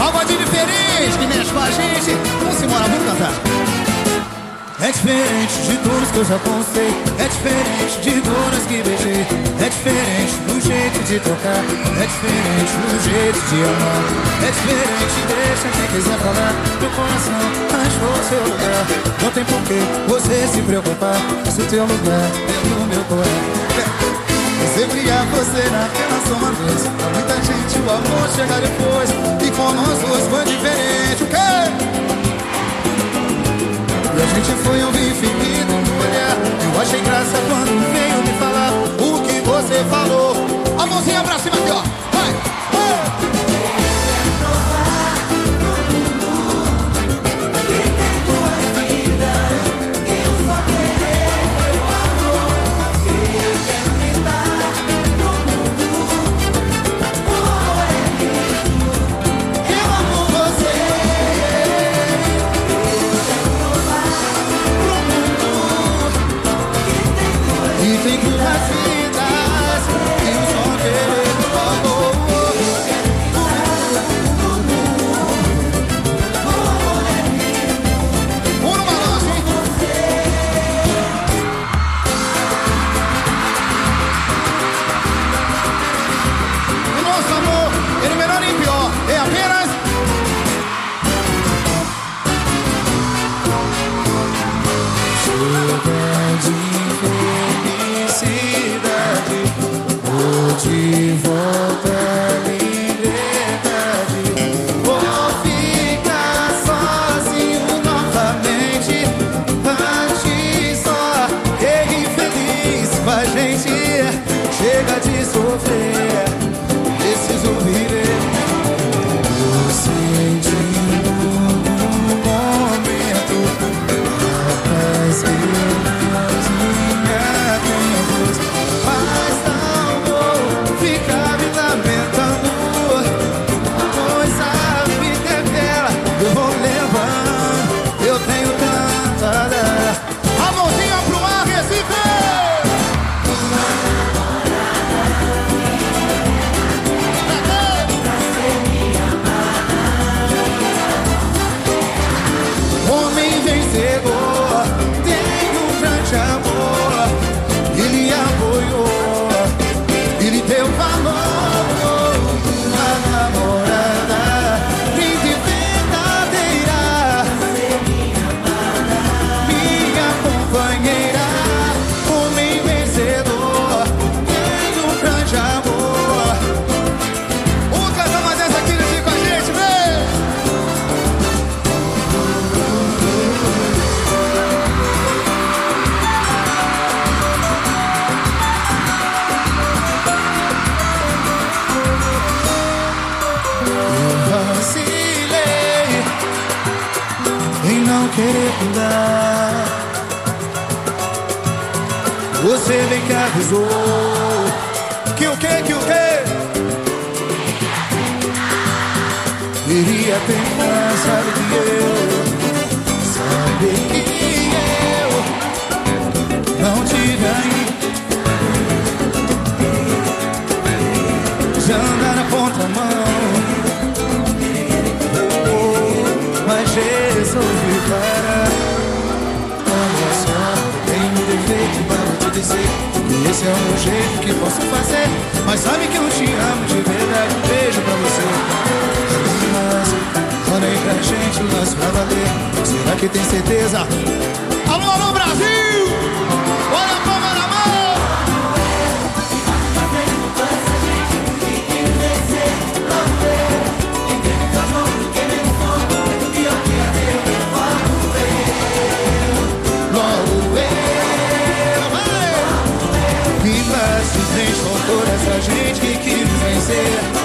Pagode diferente que mexe com a gente. Vamos embora, vamos cantar. É diferente de todos que eu já consei É diferente de todas que beijei. É diferente do jeito de tocar É diferente do jeito de amar. É diferente, deixa quem quiser falar. Meu coração achou seu lugar Não tem por que você se preocupar. Se o teu lugar é no meu coração você brilhar você na relação uma vez Pra muita gente o amor chega depois. E com nós dois foi diferente. O quê? E a gente foi ouvir infinito no olhar. Eu achei graça quando veio me falar O que você falou. A mãozinha pra cima E tem duas vidas E um só querer amor Uno balanço, hein? O nosso amor, ele melhor nem pior É apenas felicidade Chega querer. Você bem que avisou que o que, que o que? Iria tentar, sabe que eu Sabe que eu não tive aí Já andar na contramão Oh, Mas resolvi parar Olha só, tem um defeito para te dizer E esse é o meu jeito que posso fazer. Mas sabe que eu te amo de verdade. Um beijo pra você. Mas, falei pra gente, mas pra valer Será que tem certeza? Alô, alô, Brasil! Se frente com toda essa gente que quis vencer